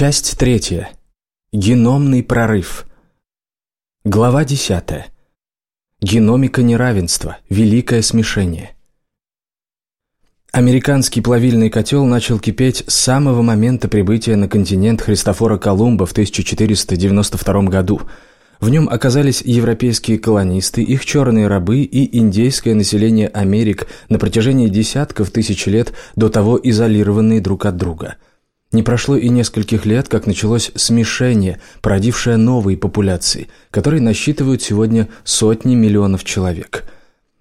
Часть третья. Геномный прорыв. Глава десятая. Геномика неравенства. Великое смешение. Американский плавильный котел начал кипеть с самого момента прибытия на континент Христофора Колумба в 1492 году. В нем оказались европейские колонисты, их черные рабы и индейское население Америк на протяжении десятков тысяч лет до того изолированные друг от друга – не прошло и нескольких лет, как началось смешение, породившее новые популяции, которые насчитывают сегодня сотни миллионов человек.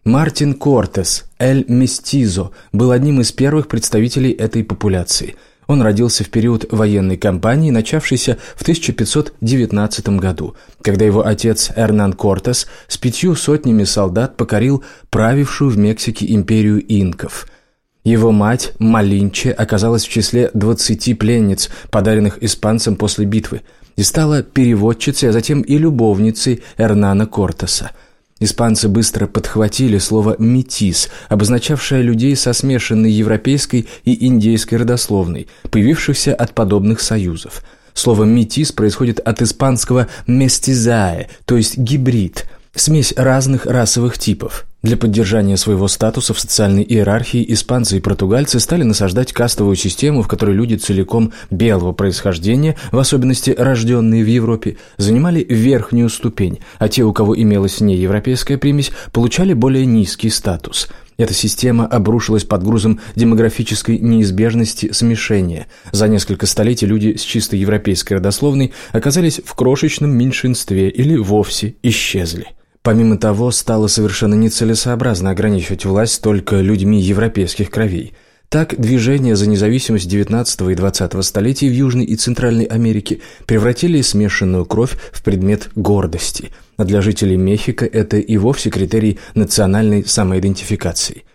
Мартин Кортес, Эль Местизо, был одним из первых представителей этой популяции. Он родился в период военной кампании, начавшейся в 1519 году, когда его отец Эрнан Кортес с пятью сотнями солдат покорил правившую в Мексике империю инков – его мать, Малинче, оказалась в числе 20 пленниц, подаренных испанцам после битвы, и стала переводчицей, а затем и любовницей Эрнана Кортеса. Испанцы быстро подхватили слово «метис», обозначавшее людей со смешанной европейской и индейской родословной, появившихся от подобных союзов. Слово «метис» происходит от испанского «местизае», то есть «гибрид», смесь разных расовых типов. Для поддержания своего статуса в социальной иерархии испанцы и португальцы стали насаждать кастовую систему, в которой люди целиком белого происхождения, в особенности рожденные в Европе, занимали верхнюю ступень, а те, у кого имелась неевропейская примесь, получали более низкий статус – эта система обрушилась под грузом демографической неизбежности смешения. За несколько столетий люди с чисто европейской родословной оказались в крошечном меньшинстве или вовсе исчезли. Помимо того, стало совершенно нецелесообразно ограничивать власть только людьми европейских кровей. Так, движение за независимость XIX и XX столетий в Южной и Центральной Америке превратили смешанную кровь в предмет гордости, а для жителей Мехико это и вовсе критерий национальной самоидентификации.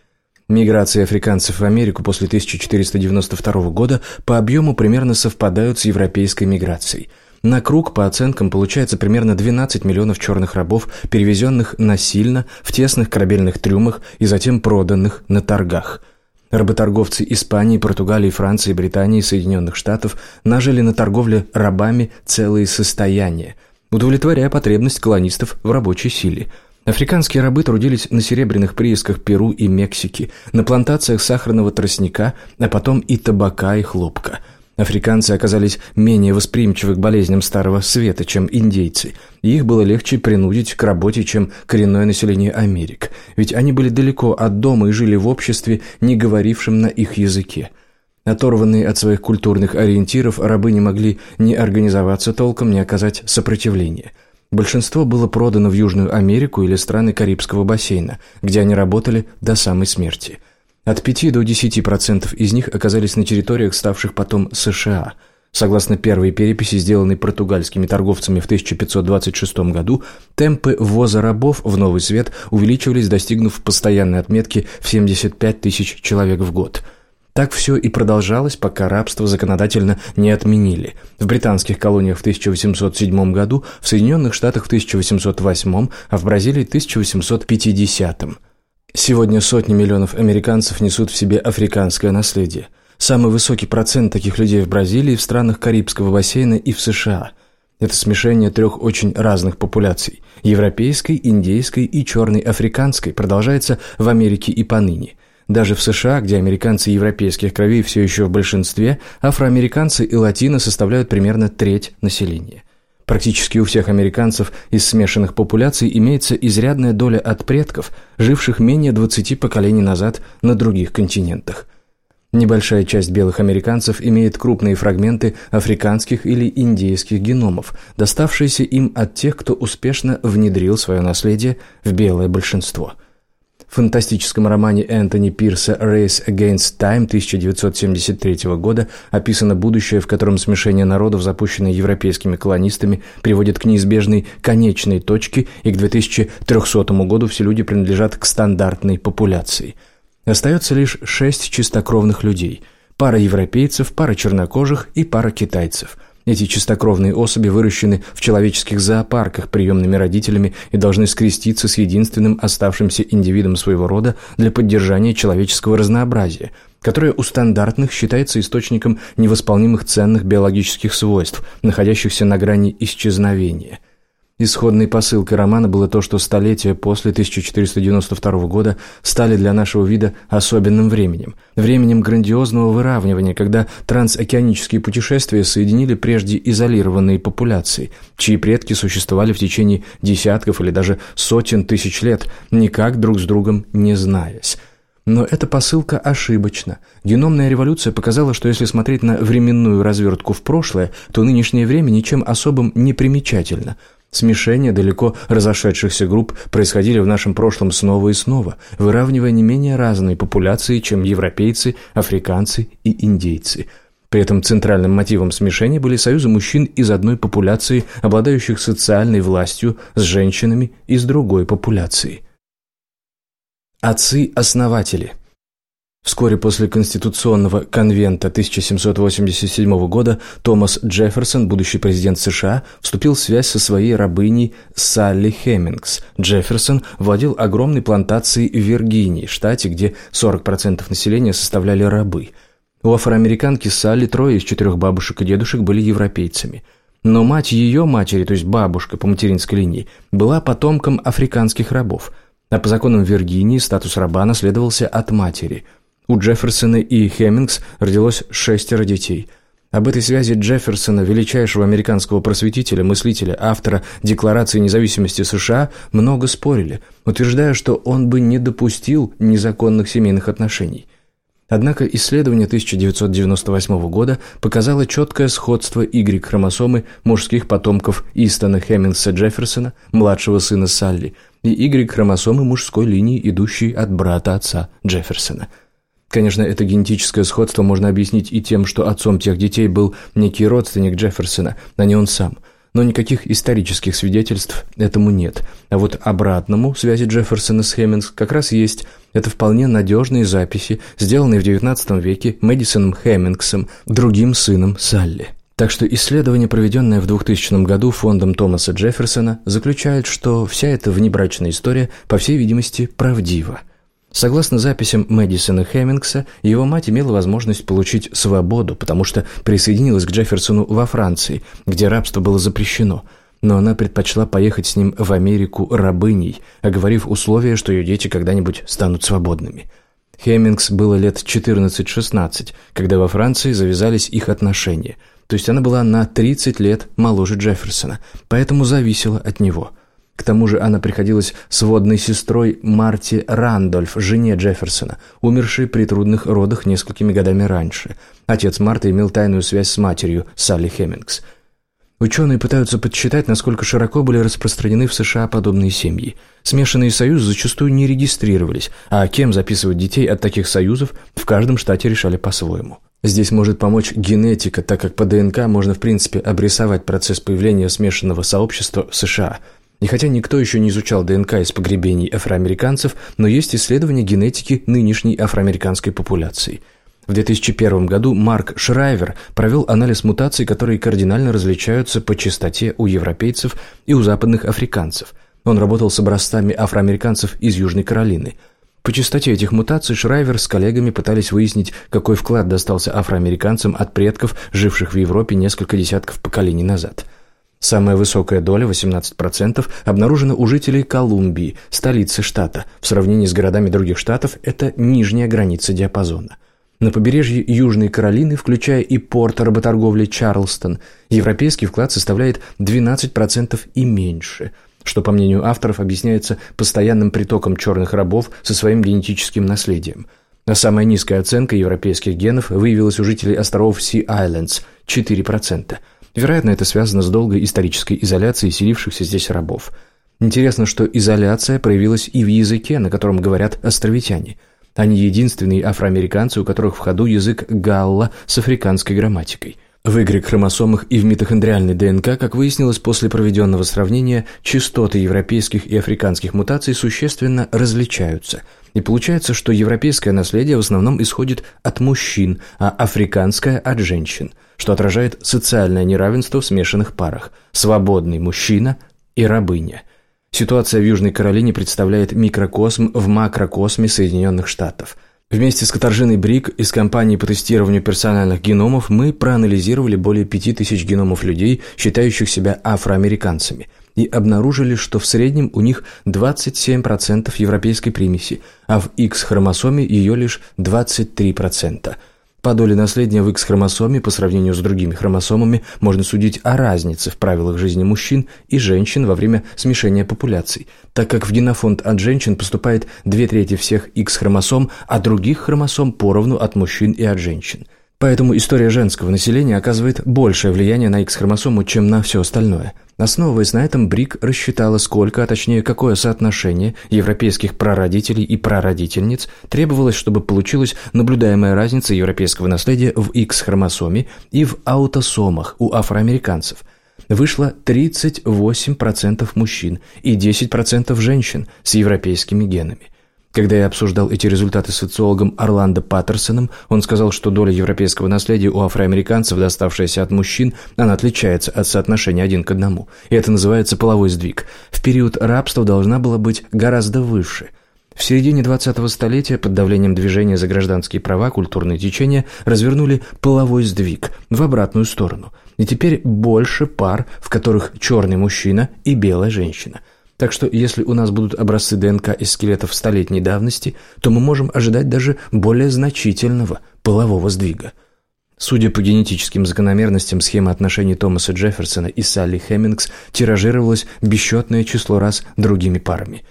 Миграции африканцев в Америку после 1492 года по объему примерно совпадают с европейской миграцией – на круг, по оценкам, получается примерно 12 миллионов черных рабов, перевезенных насильно в тесных корабельных трюмах и затем проданных на торгах. Работорговцы Испании, Португалии, Франции, Британии и Соединенных Штатов нажили на торговле рабами целые состояния, удовлетворяя потребность колонистов в рабочей силе – Африканские рабы трудились на серебряных приисках Перу и Мексики, на плантациях сахарного тростника, а потом и табака, и хлопка – Африканцы оказались менее восприимчивы к болезням Старого Света, чем индейцы, их было легче принудить к работе, чем коренное население Америк, ведь они были далеко от дома и жили в обществе, не говорившем на их языке. Оторванные от своих культурных ориентиров, рабы не могли ни организоваться толком, ни оказать сопротивления. Большинство было продано в Южную Америку или страны Карибского бассейна, где они работали до самой смерти – от 5 до 10% из них оказались на территориях, ставших потом США. Согласно первой переписи, сделанной португальскими торговцами в 1526 году, темпы ввоза рабов в Новый Свет увеличивались, достигнув постоянной отметки в 75 тысяч человек в год. Так все и продолжалось, пока рабство законодательно не отменили. В британских колониях в 1807 году, в Соединенных Штатах в 1808, а в Бразилии в 1850. Сегодня сотни миллионов американцев несут в себе африканское наследие. Самый высокий процент таких людей в Бразилии, в странах Карибского бассейна и в США. Это смешение трех очень разных популяций – европейской, индейской и черной африканской – продолжается в Америке и поныне. Даже в США, где американцы европейских кровей все еще в большинстве, афроамериканцы и латино составляют примерно треть населения – Практически у всех американцев из смешанных популяций имеется изрядная доля от предков, живших менее 20 поколений назад на других континентах. Небольшая часть белых американцев имеет крупные фрагменты африканских или индейских геномов, доставшиеся им от тех, кто успешно внедрил свое наследие в белое большинство – фантастическом романе Энтони Пирса «Race Against Time» 1973 года описано будущее, в котором смешение народов, запущенное европейскими колонистами, приводит к неизбежной конечной точке, и к 2300 году все люди принадлежат к стандартной популяции. Остается лишь шесть чистокровных людей – пара европейцев, пара чернокожих и пара китайцев – Эти чистокровные особи выращены в человеческих зоопарках. Приемными родителями и должны скреститься с единственным оставшимся индивидом своего рода для поддержания человеческого разнообразия, которое у стандартных считается источником невосполнимых ценных биологических свойств, находящихся на грани исчезновения – Исходной посылкой романа было то, что столетия после 1492 года стали для нашего вида особенным временем. Временем грандиозного выравнивания, когда трансокеанические путешествия соединили прежде изолированные популяции, чьи предки существовали в течение десятков или даже сотен тысяч лет, никак друг с другом не знаясь. Но эта посылка ошибочна. Геномная революция показала, что если смотреть на временную развертку в прошлое, то нынешнее время ничем особым не примечательно – Смешения далеко разошедшихся групп происходили в нашем прошлом снова и снова, выравнивая не менее разные популяции, чем европейцы, африканцы и индейцы. При этом центральным мотивом смешения были союзы мужчин из одной популяции, обладающих социальной властью, с женщинами из другой популяции. Отцы-основатели – Вскоре после Конституционного конвента 1787 года Томас Джефферсон, будущий президент США, вступил в связь со своей рабыней Салли Хеммингс. Джефферсон владел огромной плантацией в Виргинии, штате, где 40% населения составляли рабы. У афроамериканки Салли трое из четырех бабушек и дедушек были европейцами. Но мать ее матери, то есть бабушка по материнской линии, была потомком африканских рабов. А по законам Виргинии статус раба наследовался от матери – у Джефферсона и Хеммингс родилось шестеро детей. Об этой связи Джефферсона, величайшего американского просветителя, мыслителя, автора Декларации независимости США, много спорили, утверждая, что он бы не допустил незаконных семейных отношений. Однако исследование 1998 года показало четкое сходство Y-хромосомы мужских потомков Истона Хеммингса Джефферсона, младшего сына Салли, и Y-хромосомы мужской линии, идущей от брата отца Джефферсона – Конечно, это генетическое сходство можно объяснить и тем, что отцом тех детей был некий родственник Джефферсона, а не он сам. Но никаких исторических свидетельств этому нет. А вот обратному связи Джефферсона с Хеммингс как раз есть. Это вполне надежные записи, сделанные в XIX веке Мэдисоном Хеммингсом, другим сыном Салли. Так что исследование, проведенное в 2000 году фондом Томаса Джефферсона, заключает, что вся эта внебрачная история, по всей видимости, правдива – Согласно записям Мэдисона Хеммингса, его мать имела возможность получить свободу, потому что присоединилась к Джефферсону во Франции, где рабство было запрещено, но она предпочла поехать с ним в Америку рабыней, оговорив условие, что ее дети когда-нибудь станут свободными. Хеммингс было лет 14-16, когда во Франции завязались их отношения, то есть она была на 30 лет моложе Джефферсона, поэтому зависела от него – к тому же она приходилась сводной сестрой Марти Рандольф, жене Джефферсона, умершей при трудных родах несколькими годами раньше. Отец Марты имел тайную связь с матерью, Салли Хеммингс. Ученые пытаются подсчитать, насколько широко были распространены в США подобные семьи. Смешанные союзы зачастую не регистрировались, а кем записывать детей от таких союзов в каждом штате решали по-своему. Здесь может помочь генетика, так как по ДНК можно в принципе обрисовать процесс появления смешанного сообщества в США – и хотя никто еще не изучал ДНК из погребений афроамериканцев, но есть исследования генетики нынешней афроамериканской популяции. В 2001 году Марк Шрайвер провел анализ мутаций, которые кардинально различаются по частоте у европейцев и у западных африканцев. Он работал с образцами афроамериканцев из Южной Каролины. По частоте этих мутаций Шрайвер с коллегами пытались выяснить, какой вклад достался афроамериканцам от предков, живших в Европе несколько десятков поколений назад – Самая высокая доля, 18%, обнаружена у жителей Колумбии, столицы штата. В сравнении с городами других штатов это нижняя граница диапазона. На побережье Южной Каролины, включая и порт работорговли Чарлстон, европейский вклад составляет 12% и меньше, что, по мнению авторов, объясняется постоянным притоком черных рабов со своим генетическим наследием. А самая низкая оценка европейских генов выявилась у жителей островов Си-Айлендс – 4%. Вероятно, это связано с долгой исторической изоляцией селившихся здесь рабов. Интересно, что изоляция проявилась и в языке, на котором говорят островитяне. Они единственные афроамериканцы, у которых в ходу язык галла с африканской грамматикой. В Y-хромосомах и в митохондриальной ДНК, как выяснилось после проведенного сравнения, частоты европейских и африканских мутаций существенно различаются. И получается, что европейское наследие в основном исходит от мужчин, а африканское – от женщин, что отражает социальное неравенство в смешанных парах – свободный мужчина и рабыня. Ситуация в Южной Каролине представляет микрокосм в макрокосме Соединенных Штатов – Вместе с Катаржиной Брик из компании по тестированию персональных геномов мы проанализировали более 5000 геномов людей, считающих себя афроамериканцами, и обнаружили, что в среднем у них 27% европейской примеси, а в X-хромосоме ее лишь 23%. По доле наследия в X-хромосоме по сравнению с другими хромосомами можно судить о разнице в правилах жизни мужчин и женщин во время смешения популяций, так как в генофонд от женщин поступает две трети всех X-хромосом, а других хромосом поровну от мужчин и от женщин. Поэтому история женского населения оказывает большее влияние на X-хромосому, чем на все остальное. Основываясь на этом, Брик рассчитала, сколько, а точнее какое соотношение европейских прародителей и прародительниц требовалось, чтобы получилась наблюдаемая разница европейского наследия в X-хромосоме и в аутосомах у афроамериканцев. Вышло 38% мужчин и 10% женщин с европейскими генами. Когда я обсуждал эти результаты с социологом Орландо Паттерсоном, он сказал, что доля европейского наследия у афроамериканцев, доставшаяся от мужчин, она отличается от соотношения один к одному. И это называется половой сдвиг. В период рабства должна была быть гораздо выше. В середине 20-го столетия под давлением движения за гражданские права культурные течения развернули половой сдвиг в обратную сторону. И теперь больше пар, в которых черный мужчина и белая женщина – так что если у нас будут образцы ДНК из скелетов столетней давности, то мы можем ожидать даже более значительного полового сдвига. Судя по генетическим закономерностям, схема отношений Томаса Джефферсона и Салли Хеммингс тиражировалась бесчетное число раз другими парами.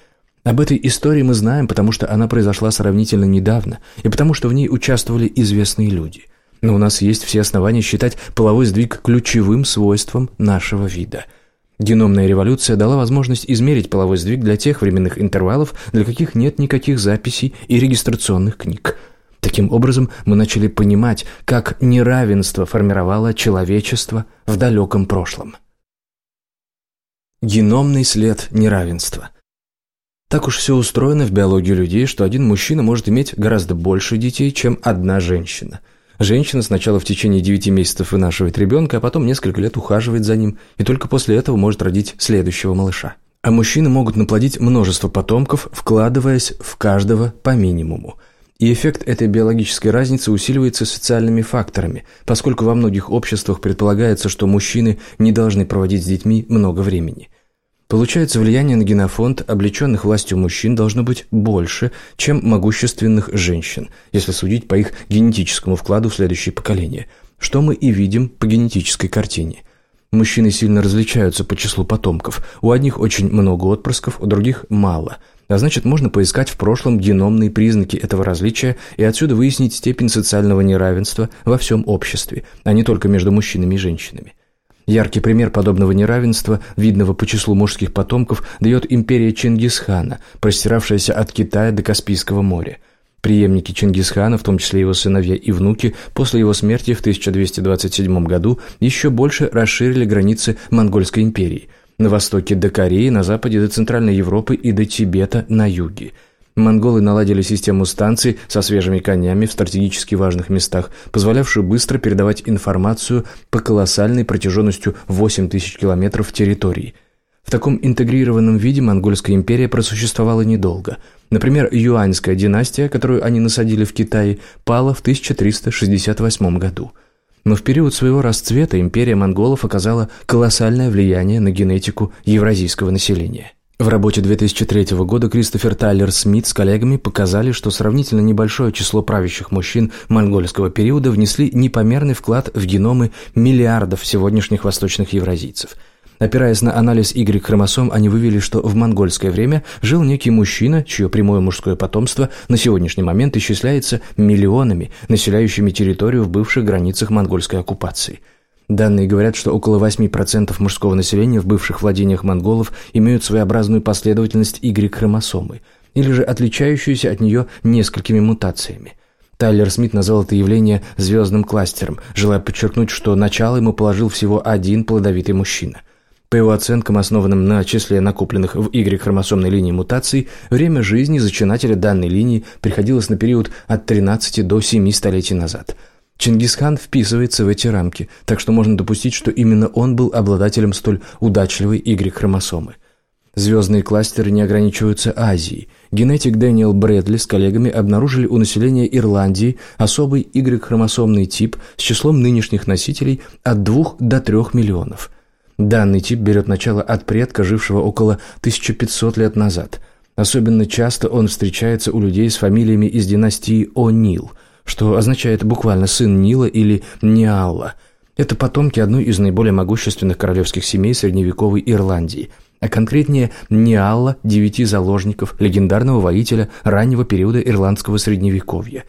Об этой истории мы знаем, потому что она произошла сравнительно недавно, и потому что в ней участвовали известные люди. Но у нас есть все основания считать половой сдвиг ключевым свойством нашего вида – Геномная революция дала возможность измерить половой сдвиг для тех временных интервалов, для каких нет никаких записей и регистрационных книг. Таким образом, мы начали понимать, как неравенство формировало человечество в далеком прошлом. Геномный след неравенства. Так уж все устроено в биологии людей, что один мужчина может иметь гораздо больше детей, чем одна женщина – Женщина сначала в течение 9 месяцев вынашивает ребенка, а потом несколько лет ухаживает за ним, и только после этого может родить следующего малыша. А мужчины могут наплодить множество потомков, вкладываясь в каждого по минимуму. И эффект этой биологической разницы усиливается социальными факторами, поскольку во многих обществах предполагается, что мужчины не должны проводить с детьми много времени – Получается, влияние на генофонд облеченных властью мужчин должно быть больше, чем могущественных женщин, если судить по их генетическому вкладу в следующее поколение, что мы и видим по генетической картине. Мужчины сильно различаются по числу потомков. У одних очень много отпрысков, у других мало. А значит, можно поискать в прошлом геномные признаки этого различия и отсюда выяснить степень социального неравенства во всем обществе, а не только между мужчинами и женщинами. Яркий пример подобного неравенства, видного по числу мужских потомков, дает империя Чингисхана, простиравшаяся от Китая до Каспийского моря. Преемники Чингисхана, в том числе его сыновья и внуки, после его смерти в 1227 году еще больше расширили границы Монгольской империи. На востоке до Кореи, на западе до Центральной Европы и до Тибета на юге – Монголы наладили систему станций со свежими конями в стратегически важных местах, позволявшую быстро передавать информацию по колоссальной протяженностью 8 тысяч километров территории. В таком интегрированном виде Монгольская империя просуществовала недолго. Например, Юаньская династия, которую они насадили в Китае, пала в 1368 году. Но в период своего расцвета империя монголов оказала колоссальное влияние на генетику евразийского населения. В работе 2003 года Кристофер Тайлер Смит с коллегами показали, что сравнительно небольшое число правящих мужчин монгольского периода внесли непомерный вклад в геномы миллиардов сегодняшних восточных евразийцев. Опираясь на анализ Y-хромосом, они вывели, что в монгольское время жил некий мужчина, чье прямое мужское потомство на сегодняшний момент исчисляется миллионами, населяющими территорию в бывших границах монгольской оккупации – Данные говорят, что около 8% мужского населения в бывших владениях монголов имеют своеобразную последовательность Y-хромосомы, или же отличающуюся от нее несколькими мутациями. Тайлер Смит назвал это явление «звездным кластером», желая подчеркнуть, что начало ему положил всего один плодовитый мужчина. По его оценкам, основанным на числе накопленных в Y-хромосомной линии мутаций, время жизни зачинателя данной линии приходилось на период от 13 до 7 столетий назад. Чингисхан вписывается в эти рамки, так что можно допустить, что именно он был обладателем столь удачливой Y-хромосомы. Звездные кластеры не ограничиваются Азией. Генетик Дэниел Брэдли с коллегами обнаружили у населения Ирландии особый Y-хромосомный тип с числом нынешних носителей от 2 до 3 миллионов. Данный тип берет начало от предка, жившего около 1500 лет назад. Особенно часто он встречается у людей с фамилиями из династии О'Нил, что означает буквально «сын Нила» или «Ниалла». Это потомки одной из наиболее могущественных королевских семей средневековой Ирландии – а конкретнее Ниалла, девяти заложников, легендарного воителя раннего периода ирландского средневековья.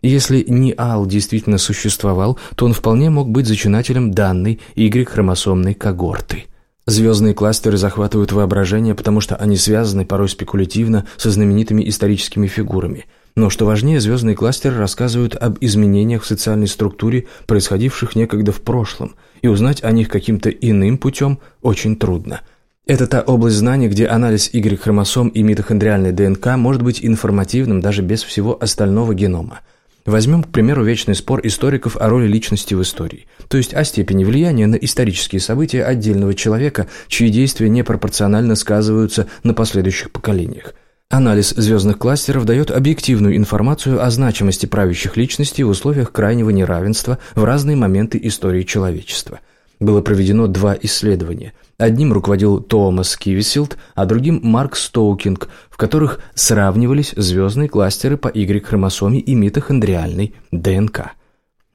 Если Ниал действительно существовал, то он вполне мог быть зачинателем данной Y-хромосомной когорты. Звездные кластеры захватывают воображение, потому что они связаны порой спекулятивно со знаменитыми историческими фигурами. Но что важнее, звездные кластеры рассказывают об изменениях в социальной структуре, происходивших некогда в прошлом, и узнать о них каким-то иным путем очень трудно – это та область знаний, где анализ Y-хромосом и митохондриальной ДНК может быть информативным даже без всего остального генома. Возьмем, к примеру, вечный спор историков о роли личности в истории, то есть о степени влияния на исторические события отдельного человека, чьи действия непропорционально сказываются на последующих поколениях. Анализ звездных кластеров дает объективную информацию о значимости правящих личностей в условиях крайнего неравенства в разные моменты истории человечества. Было проведено два исследования – Одним руководил Томас Кивисилд, а другим Марк Стоукинг, в которых сравнивались звездные кластеры по Y-хромосоме и митохондриальной ДНК.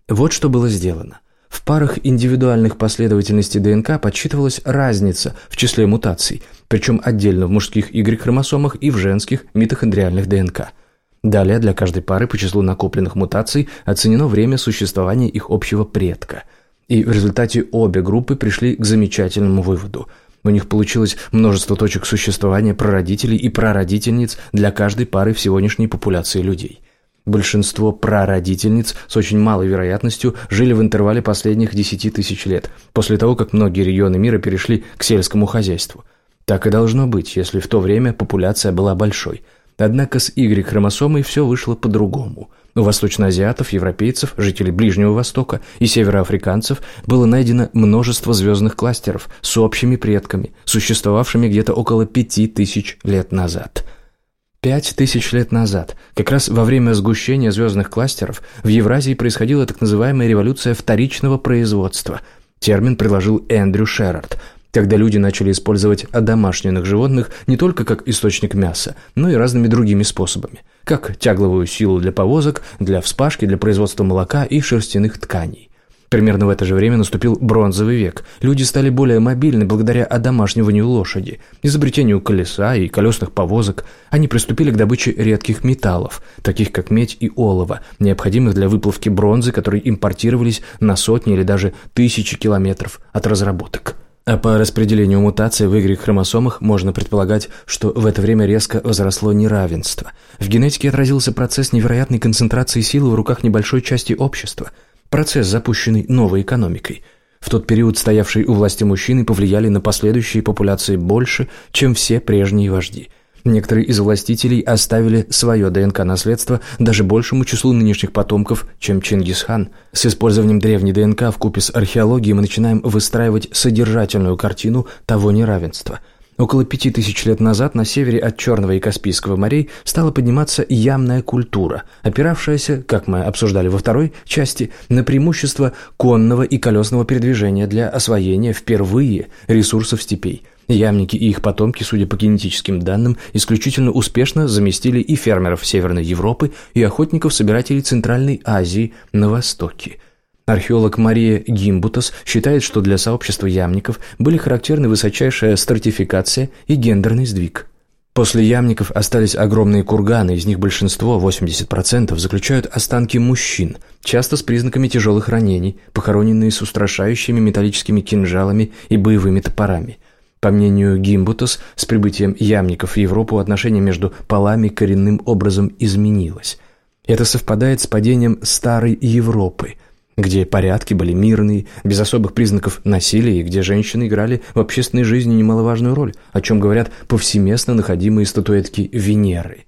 Вот что было сделано. В парах индивидуальных последовательностей ДНК подсчитывалась разница в числе мутаций, причем отдельно в мужских Y-хромосомах и в женских митохондриальных ДНК. Далее для каждой пары по числу накопленных мутаций оценено время существования их общего предка – и в результате обе группы пришли к замечательному выводу. У них получилось множество точек существования прародителей и прародительниц для каждой пары в сегодняшней популяции людей. Большинство прародительниц с очень малой вероятностью жили в интервале последних 10 тысяч лет, после того, как многие регионы мира перешли к сельскому хозяйству. Так и должно быть, если в то время популяция была большой. Однако с Y-хромосомой все вышло по-другому – у восточноазиатов, европейцев, жителей Ближнего Востока и североафриканцев было найдено множество звездных кластеров с общими предками, существовавшими где-то около пяти тысяч лет назад. Пять тысяч лет назад, как раз во время сгущения звездных кластеров, в Евразии происходила так называемая революция вторичного производства. Термин предложил Эндрю Шерард – когда люди начали использовать одомашненных животных не только как источник мяса, но и разными другими способами, как тягловую силу для повозок, для вспашки, для производства молока и шерстяных тканей. Примерно в это же время наступил бронзовый век. Люди стали более мобильны благодаря одомашниванию лошади, изобретению колеса и колесных повозок. Они приступили к добыче редких металлов, таких как медь и олово, необходимых для выплавки бронзы, которые импортировались на сотни или даже тысячи километров от разработок. А по распределению мутаций в Y-хромосомах можно предполагать, что в это время резко возросло неравенство. В генетике отразился процесс невероятной концентрации силы в руках небольшой части общества. Процесс, запущенный новой экономикой. В тот период стоявшие у власти мужчины повлияли на последующие популяции больше, чем все прежние вожди – Некоторые из властителей оставили свое ДНК-наследство даже большему числу нынешних потомков, чем Чингисхан. С использованием древней ДНК в купе с археологией мы начинаем выстраивать содержательную картину того неравенства. Около пяти тысяч лет назад на севере от Черного и Каспийского морей стала подниматься ямная культура, опиравшаяся, как мы обсуждали во второй части, на преимущество конного и колесного передвижения для освоения впервые ресурсов степей – Ямники и их потомки, судя по генетическим данным, исключительно успешно заместили и фермеров Северной Европы, и охотников-собирателей Центральной Азии на Востоке. Археолог Мария Гимбутас считает, что для сообщества ямников были характерны высочайшая стратификация и гендерный сдвиг. После ямников остались огромные курганы, из них большинство, 80%, заключают останки мужчин, часто с признаками тяжелых ранений, похороненные с устрашающими металлическими кинжалами и боевыми топорами. По мнению Гимбутас, с прибытием ямников в Европу отношение между полами коренным образом изменилось. Это совпадает с падением старой Европы, где порядки были мирные, без особых признаков насилия, и где женщины играли в общественной жизни немаловажную роль, о чем говорят повсеместно находимые статуэтки Венеры.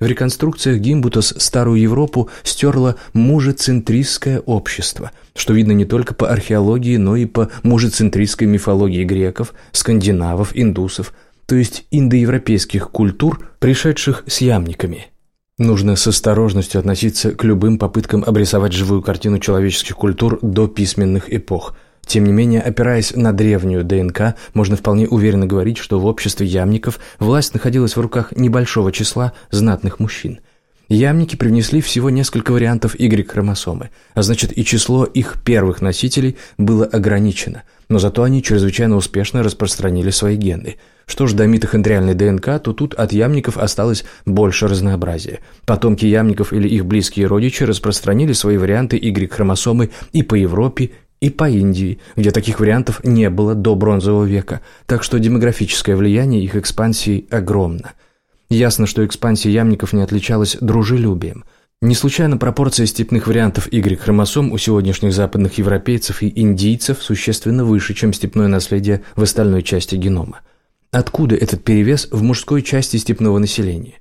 В реконструкциях Гимбутас старую Европу стерло мужецентристское общество, что видно не только по археологии, но и по мужецентристской мифологии греков, скандинавов, индусов, то есть индоевропейских культур, пришедших с ямниками – Нужно с осторожностью относиться к любым попыткам обрисовать живую картину человеческих культур до письменных эпох. Тем не менее, опираясь на древнюю ДНК, можно вполне уверенно говорить, что в обществе ямников власть находилась в руках небольшого числа знатных мужчин. Ямники привнесли всего несколько вариантов Y-хромосомы, а значит и число их первых носителей было ограничено, но зато они чрезвычайно успешно распространили свои гены – что ж до митохондриальной ДНК, то тут от ямников осталось больше разнообразия. Потомки ямников или их близкие родичи распространили свои варианты Y-хромосомы и по Европе, и по Индии, где таких вариантов не было до бронзового века, так что демографическое влияние их экспансии огромно. Ясно, что экспансия ямников не отличалась дружелюбием. Не случайно пропорция степных вариантов Y-хромосом у сегодняшних западных европейцев и индийцев существенно выше, чем степное наследие в остальной части генома. Откуда этот перевес в мужской части степного населения?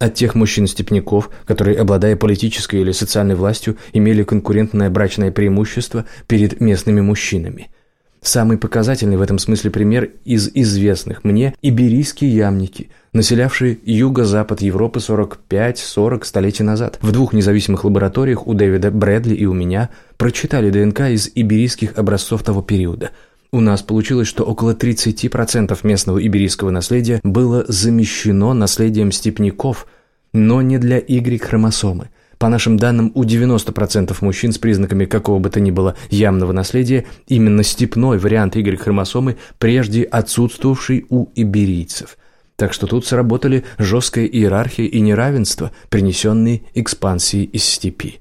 От тех мужчин-степняков, которые, обладая политической или социальной властью, имели конкурентное брачное преимущество перед местными мужчинами. Самый показательный в этом смысле пример из известных мне – иберийские ямники, населявшие юго-запад Европы 45-40 столетий назад. В двух независимых лабораториях у Дэвида Брэдли и у меня прочитали ДНК из иберийских образцов того периода – у нас получилось, что около 30% местного иберийского наследия было замещено наследием степняков, но не для Y-хромосомы. По нашим данным, у 90% мужчин с признаками какого бы то ни было ямного наследия именно степной вариант Y-хромосомы, прежде отсутствовавший у иберийцев. Так что тут сработали жесткая иерархия и неравенство, принесенные экспансией из степи.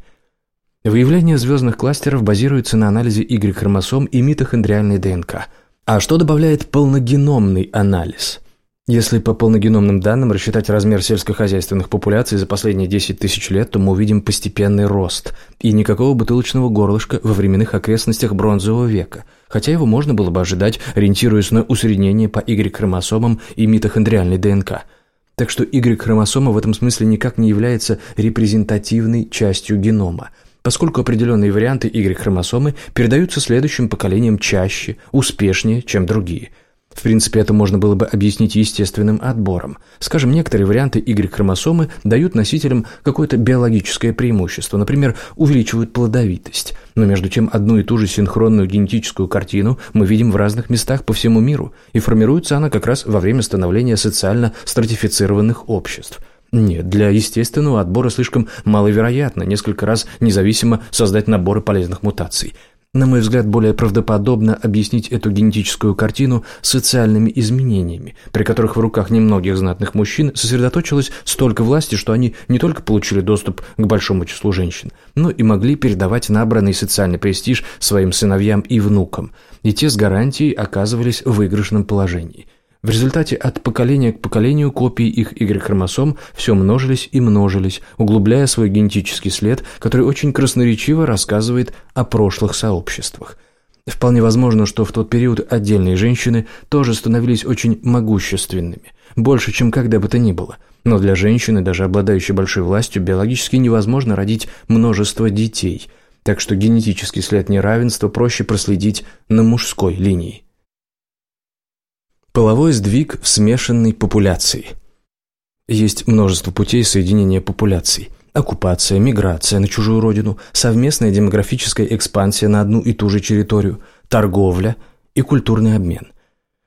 Выявление звездных кластеров базируется на анализе Y-хромосом и митохондриальной ДНК. А что добавляет полногеномный анализ? Если по полногеномным данным рассчитать размер сельскохозяйственных популяций за последние 10 тысяч лет, то мы увидим постепенный рост и никакого бутылочного горлышка во временных окрестностях бронзового века, хотя его можно было бы ожидать, ориентируясь на усреднение по Y-хромосомам и митохондриальной ДНК. Так что Y-хромосома в этом смысле никак не является репрезентативной частью генома – поскольку определенные варианты Y-хромосомы передаются следующим поколениям чаще, успешнее, чем другие. В принципе, это можно было бы объяснить естественным отбором. Скажем, некоторые варианты Y-хромосомы дают носителям какое-то биологическое преимущество, например, увеличивают плодовитость. Но между тем одну и ту же синхронную генетическую картину мы видим в разных местах по всему миру, и формируется она как раз во время становления социально стратифицированных обществ – нет, для естественного отбора слишком маловероятно несколько раз независимо создать наборы полезных мутаций. На мой взгляд, более правдоподобно объяснить эту генетическую картину социальными изменениями, при которых в руках немногих знатных мужчин сосредоточилось столько власти, что они не только получили доступ к большому числу женщин, но и могли передавать набранный социальный престиж своим сыновьям и внукам, и те с гарантией оказывались в выигрышном положении – в результате от поколения к поколению копии их Y-хромосом все множились и множились, углубляя свой генетический след, который очень красноречиво рассказывает о прошлых сообществах. Вполне возможно, что в тот период отдельные женщины тоже становились очень могущественными, больше, чем когда бы то ни было. Но для женщины, даже обладающей большой властью, биологически невозможно родить множество детей, так что генетический след неравенства проще проследить на мужской линии. Половой сдвиг в смешанной популяции. Есть множество путей соединения популяций. Оккупация, миграция на чужую родину, совместная демографическая экспансия на одну и ту же территорию, торговля и культурный обмен.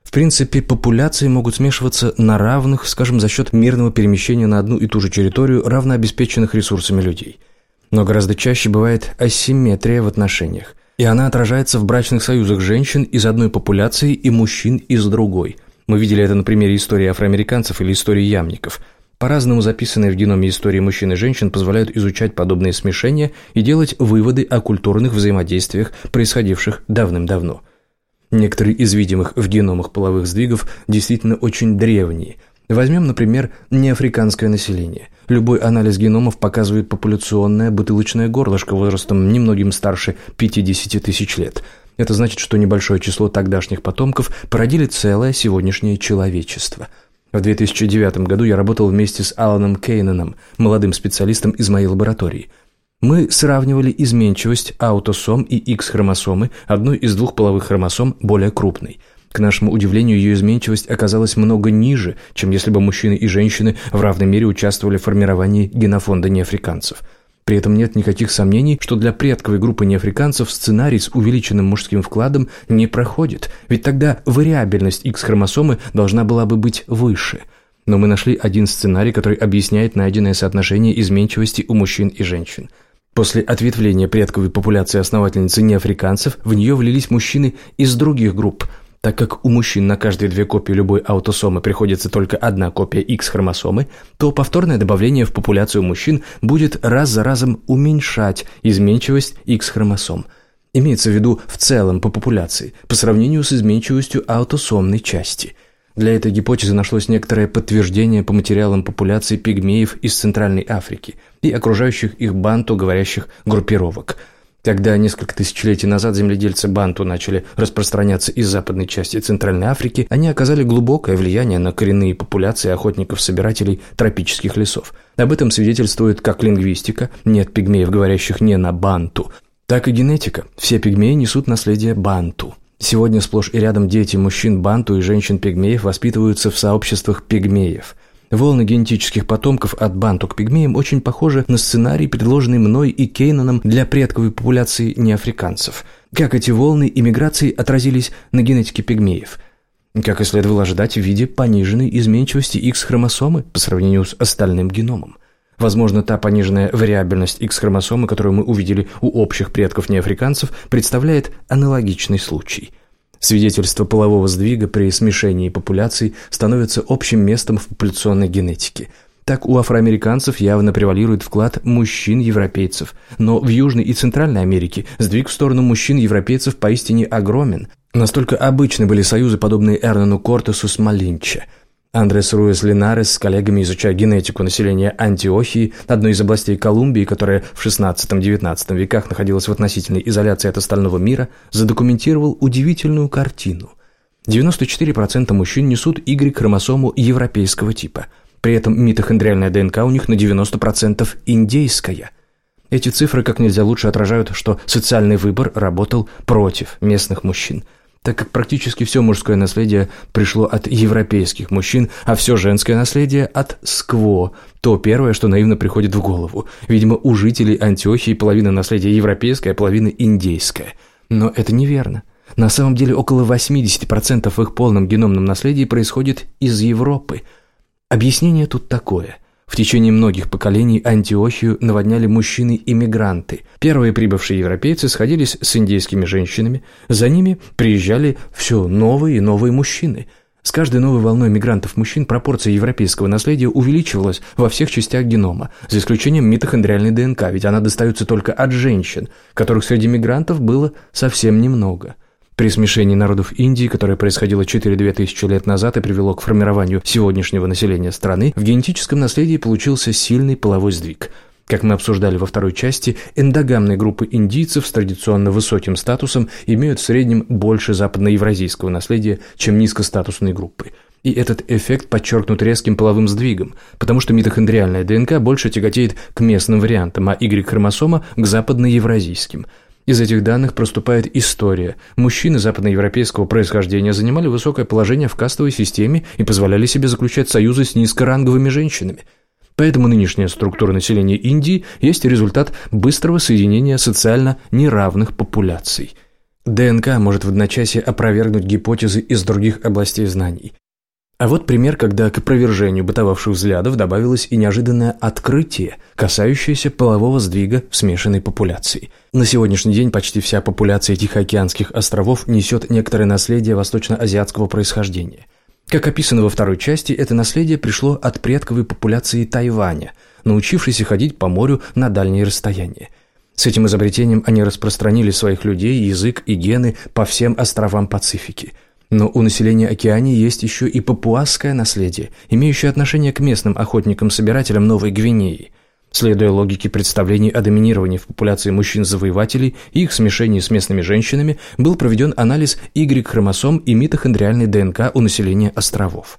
В принципе, популяции могут смешиваться на равных, скажем, за счет мирного перемещения на одну и ту же территорию равнообеспеченных ресурсами людей. Но гораздо чаще бывает асимметрия в отношениях и она отражается в брачных союзах женщин из одной популяции и мужчин из другой. Мы видели это на примере истории афроамериканцев или истории ямников. По-разному записанные в геноме истории мужчин и женщин позволяют изучать подобные смешения и делать выводы о культурных взаимодействиях, происходивших давным-давно. Некоторые из видимых в геномах половых сдвигов действительно очень древние. Возьмем, например, неафриканское население. Любой анализ геномов показывает популяционное бутылочное горлышко возрастом немногим старше 50 тысяч лет. Это значит, что небольшое число тогдашних потомков породили целое сегодняшнее человечество. В 2009 году я работал вместе с Аланом Кейнаном, молодым специалистом из моей лаборатории. Мы сравнивали изменчивость аутосом и X-хромосомы, одной из двух половых хромосом более крупной – к нашему удивлению, ее изменчивость оказалась много ниже, чем если бы мужчины и женщины в равной мере участвовали в формировании генофонда неафриканцев. При этом нет никаких сомнений, что для предковой группы неафриканцев сценарий с увеличенным мужским вкладом не проходит, ведь тогда вариабельность X-хромосомы должна была бы быть выше. Но мы нашли один сценарий, который объясняет найденное соотношение изменчивости у мужчин и женщин. После ответвления предковой популяции основательницы неафриканцев в нее влились мужчины из других групп – так как у мужчин на каждые две копии любой аутосомы приходится только одна копия X-хромосомы, то повторное добавление в популяцию мужчин будет раз за разом уменьшать изменчивость X-хромосом. Имеется в виду в целом по популяции, по сравнению с изменчивостью аутосомной части. Для этой гипотезы нашлось некоторое подтверждение по материалам популяции пигмеев из Центральной Африки и окружающих их банту говорящих группировок – когда несколько тысячелетий назад земледельцы Банту начали распространяться из западной части Центральной Африки, они оказали глубокое влияние на коренные популяции охотников-собирателей тропических лесов. Об этом свидетельствует как лингвистика, нет пигмеев, говорящих не на Банту, так и генетика. Все пигмеи несут наследие Банту. Сегодня сплошь и рядом дети мужчин Банту и женщин-пигмеев воспитываются в сообществах пигмеев – Волны генетических потомков от банту к пигмеям очень похожи на сценарий, предложенный мной и Кейноном для предковой популяции неафриканцев. Как эти волны иммиграции отразились на генетике пигмеев? Как и следовало ожидать в виде пониженной изменчивости X-хромосомы по сравнению с остальным геномом. Возможно, та пониженная вариабельность X-хромосомы, которую мы увидели у общих предков неафриканцев, представляет аналогичный случай – Свидетельство полового сдвига при смешении популяций становится общим местом в популяционной генетике. Так у афроамериканцев явно превалирует вклад мужчин-европейцев, но в Южной и Центральной Америке сдвиг в сторону мужчин-европейцев поистине огромен. Настолько обычны были союзы, подобные Эрнану Кортесу с Малинче – Андрес Руэс Линарес с коллегами, изучая генетику населения Антиохии, одной из областей Колумбии, которая в XVI-XIX веках находилась в относительной изоляции от остального мира, задокументировал удивительную картину. 94% мужчин несут Y-хромосому европейского типа. При этом митохондриальная ДНК у них на 90% индейская. Эти цифры как нельзя лучше отражают, что социальный выбор работал против местных мужчин – так как практически все мужское наследие пришло от европейских мужчин, а все женское наследие от скво, то первое, что наивно приходит в голову. Видимо, у жителей Антиохии половина наследия европейская, половина индейская. Но это неверно. На самом деле около 80% в их полном геномном наследии происходит из Европы. Объяснение тут такое – в течение многих поколений Антиохию наводняли мужчины-иммигранты. Первые прибывшие европейцы сходились с индейскими женщинами, за ними приезжали все новые и новые мужчины. С каждой новой волной мигрантов-мужчин пропорция европейского наследия увеличивалась во всех частях генома, за исключением митохондриальной ДНК, ведь она достается только от женщин, которых среди мигрантов было совсем немного. При смешении народов Индии, которое происходило 4-2 тысячи лет назад и привело к формированию сегодняшнего населения страны, в генетическом наследии получился сильный половой сдвиг. Как мы обсуждали во второй части, эндогамные группы индийцев с традиционно высоким статусом имеют в среднем больше западноевразийского наследия, чем низкостатусные группы. И этот эффект подчеркнут резким половым сдвигом, потому что митохондриальная ДНК больше тяготеет к местным вариантам, а Y-хромосома – к западноевразийским – из этих данных проступает история. Мужчины западноевропейского происхождения занимали высокое положение в кастовой системе и позволяли себе заключать союзы с низкоранговыми женщинами. Поэтому нынешняя структура населения Индии есть результат быстрого соединения социально неравных популяций. ДНК может в одночасье опровергнуть гипотезы из других областей знаний. А вот пример, когда к опровержению бытовавших взглядов добавилось и неожиданное открытие, касающееся полового сдвига в смешанной популяции. На сегодняшний день почти вся популяция Тихоокеанских островов несет некоторое наследие восточно-азиатского происхождения. Как описано во второй части, это наследие пришло от предковой популяции Тайваня, научившейся ходить по морю на дальние расстояния. С этим изобретением они распространили своих людей, язык и гены по всем островам Пацифики – Но у населения Океании есть еще и папуасское наследие, имеющее отношение к местным охотникам-собирателям Новой Гвинеи. Следуя логике представлений о доминировании в популяции мужчин-завоевателей и их смешении с местными женщинами, был проведен анализ Y-хромосом и митохондриальной ДНК у населения островов.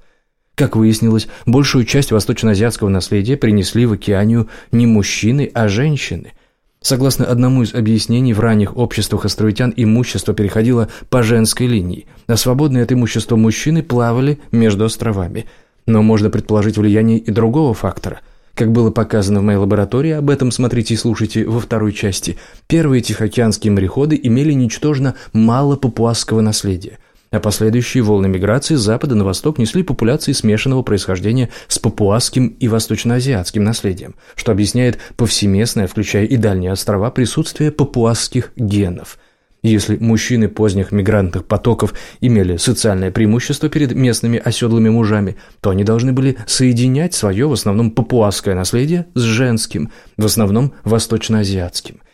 Как выяснилось, большую часть восточноазиатского наследия принесли в Океанию не мужчины, а женщины – Согласно одному из объяснений, в ранних обществах островитян имущество переходило по женской линии, а свободные от имущества мужчины плавали между островами. Но можно предположить влияние и другого фактора. Как было показано в моей лаборатории, об этом смотрите и слушайте во второй части, первые тихоокеанские мореходы имели ничтожно мало папуасского наследия – а последующие волны миграции с запада на восток несли популяции смешанного происхождения с папуасским и восточноазиатским наследием, что объясняет повсеместное, включая и дальние острова, присутствие папуасских генов. Если мужчины поздних мигрантных потоков имели социальное преимущество перед местными оседлыми мужами, то они должны были соединять свое в основном папуасское наследие с женским, в основном восточноазиатским –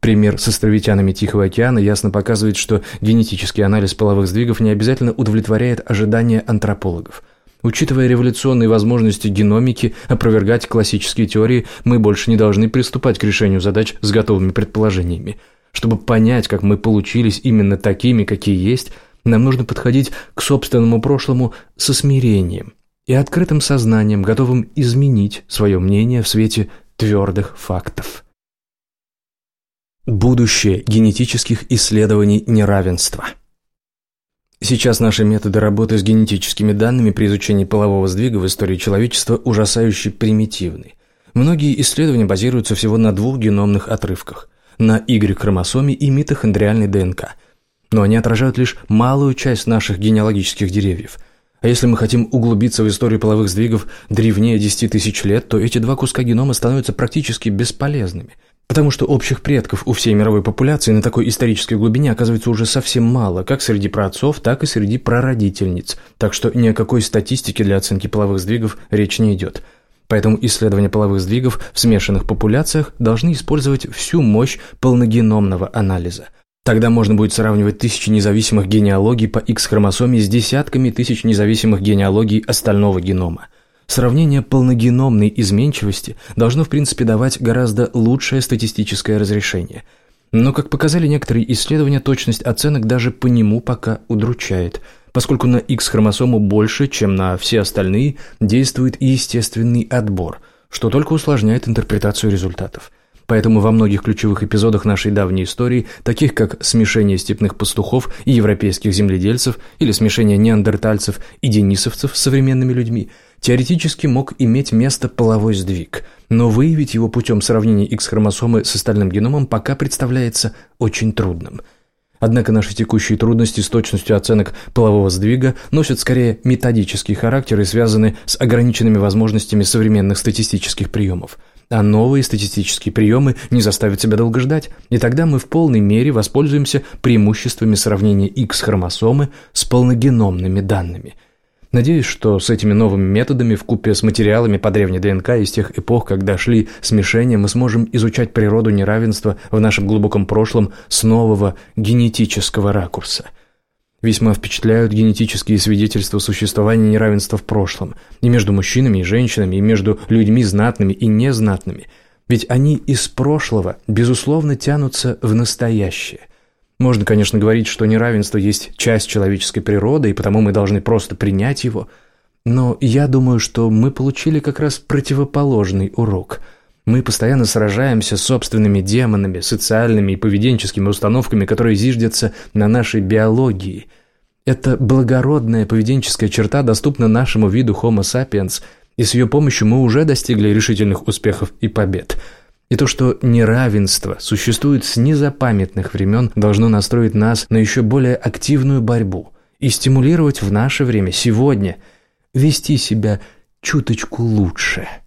Пример с островитянами Тихого океана ясно показывает, что генетический анализ половых сдвигов не обязательно удовлетворяет ожидания антропологов. Учитывая революционные возможности геномики опровергать классические теории, мы больше не должны приступать к решению задач с готовыми предположениями. Чтобы понять, как мы получились именно такими, какие есть, нам нужно подходить к собственному прошлому со смирением и открытым сознанием, готовым изменить свое мнение в свете твердых фактов. Будущее генетических исследований неравенства. Сейчас наши методы работы с генетическими данными при изучении полового сдвига в истории человечества ужасающе примитивны. Многие исследования базируются всего на двух геномных отрывках – на Y-хромосоме и митохондриальной ДНК. Но они отражают лишь малую часть наших генеалогических деревьев. А если мы хотим углубиться в историю половых сдвигов древнее 10 тысяч лет, то эти два куска генома становятся практически бесполезными – Потому что общих предков у всей мировой популяции на такой исторической глубине оказывается уже совсем мало, как среди праотцов, так и среди прародительниц, так что ни о какой статистике для оценки половых сдвигов речь не идет. Поэтому исследования половых сдвигов в смешанных популяциях должны использовать всю мощь полногеномного анализа. Тогда можно будет сравнивать тысячи независимых генеалогий по X-хромосоме с десятками тысяч независимых генеалогий остального генома – Сравнение полногеномной изменчивости должно в принципе давать гораздо лучшее статистическое разрешение. Но, как показали некоторые исследования, точность оценок даже по нему пока удручает, поскольку на X-хромосому больше, чем на все остальные, действует естественный отбор, что только усложняет интерпретацию результатов. Поэтому во многих ключевых эпизодах нашей давней истории, таких как смешение степных пастухов и европейских земледельцев или смешение неандертальцев и денисовцев с современными людьми – теоретически мог иметь место половой сдвиг, но выявить его путем сравнения X-хромосомы с остальным геномом пока представляется очень трудным. Однако наши текущие трудности с точностью оценок полового сдвига носят скорее методический характер и связаны с ограниченными возможностями современных статистических приемов. А новые статистические приемы не заставят себя долго ждать, и тогда мы в полной мере воспользуемся преимуществами сравнения X-хромосомы с полногеномными данными – Надеюсь, что с этими новыми методами, в купе с материалами по древней ДНК из тех эпох, когда шли смешения, мы сможем изучать природу неравенства в нашем глубоком прошлом с нового генетического ракурса. Весьма впечатляют генетические свидетельства существования неравенства в прошлом, и между мужчинами и женщинами, и между людьми знатными и незнатными, ведь они из прошлого, безусловно, тянутся в настоящее. Можно, конечно, говорить, что неравенство есть часть человеческой природы, и потому мы должны просто принять его. Но я думаю, что мы получили как раз противоположный урок. Мы постоянно сражаемся с собственными демонами, социальными и поведенческими установками, которые зиждятся на нашей биологии. Эта благородная поведенческая черта доступна нашему виду Homo sapiens, и с ее помощью мы уже достигли решительных успехов и побед – и то, что неравенство существует с незапамятных времен, должно настроить нас на еще более активную борьбу и стимулировать в наше время, сегодня, вести себя чуточку лучше –